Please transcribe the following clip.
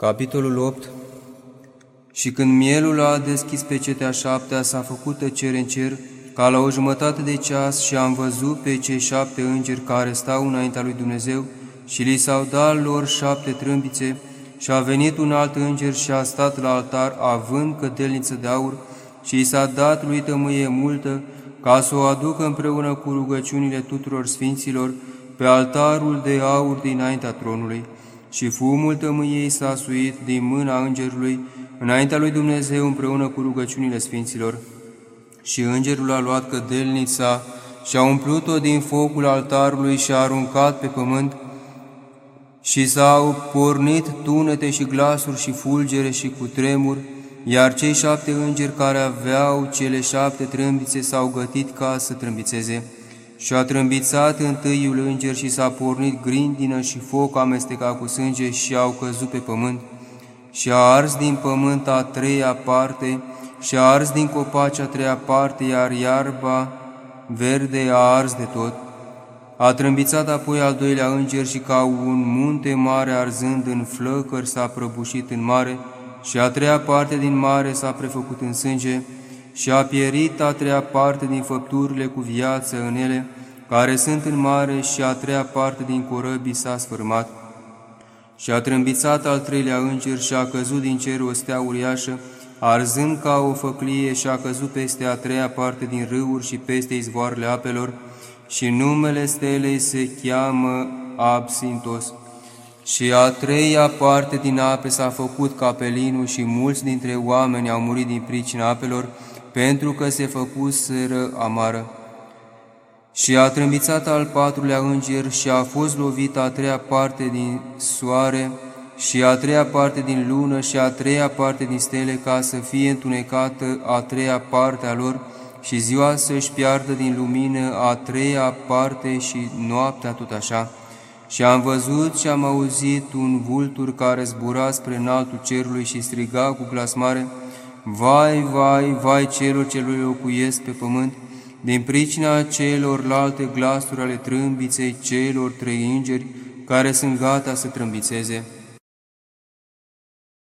Capitolul 8 Și când mielul a deschis pe cetea șaptea, s-a făcut tăcere în cer, ca la o jumătate de ceas și am văzut pe cei șapte îngeri care stau înaintea lui Dumnezeu și li s-au dat lor șapte trâmbițe și a venit un alt înger și a stat la altar având cădelniță de aur și i s-a dat lui tămâie multă ca să o aducă împreună cu rugăciunile tuturor sfinților pe altarul de aur dinaintea tronului și fumul tămâiei s-a suit din mâna îngerului înaintea lui Dumnezeu împreună cu rugăciunile sfinților. Și îngerul a luat cădelnița și a umplut-o din focul altarului și a aruncat pe pământ și s-au pornit tunete și glasuri și fulgere și cu tremur, iar cei șapte îngeri care aveau cele șapte trâmbițe s-au gătit ca să trâmbițeze. Și a trâmbițat întâiul înger și s-a pornit grindină și foc amestecat cu sânge și au căzut pe pământ. Și a ars din pământ a treia parte și a ars din copaci a treia parte, iar iarba verde a ars de tot. A trâmbițat apoi al doilea înger și ca un munte mare arzând în flăcări s-a prăbușit în mare și a treia parte din mare s-a prefăcut în sânge și a pierit a treia parte din făpturile cu viață în ele, care sunt în mare și a treia parte din corăbii s-a sfârmat. Și a trâmbițat al treilea înger și a căzut din cer o stea uriașă, arzând ca o făclie și a căzut peste a treia parte din râuri și peste izvoarele apelor, și numele stelei se cheamă Absintos. Și a treia parte din ape s-a făcut capelinul și mulți dintre oameni au murit din pricina apelor, pentru că se făcuseră amară. Și a trâmbițat al patrulea înger și a fost lovit a treia parte din soare și a treia parte din lună și a treia parte din stele ca să fie întunecată a treia parte a lor și ziua să-și piardă din lumină a treia parte și noaptea tot așa. Și am văzut și am auzit un vultur care zbura spre înaltul cerului și striga cu glas mare, Vai, vai, vai celor ce locuiesc pe pământ, din pricina celorlalte glasuri ale trâmbiței celor trei îngeri care sunt gata să trâmbițeze.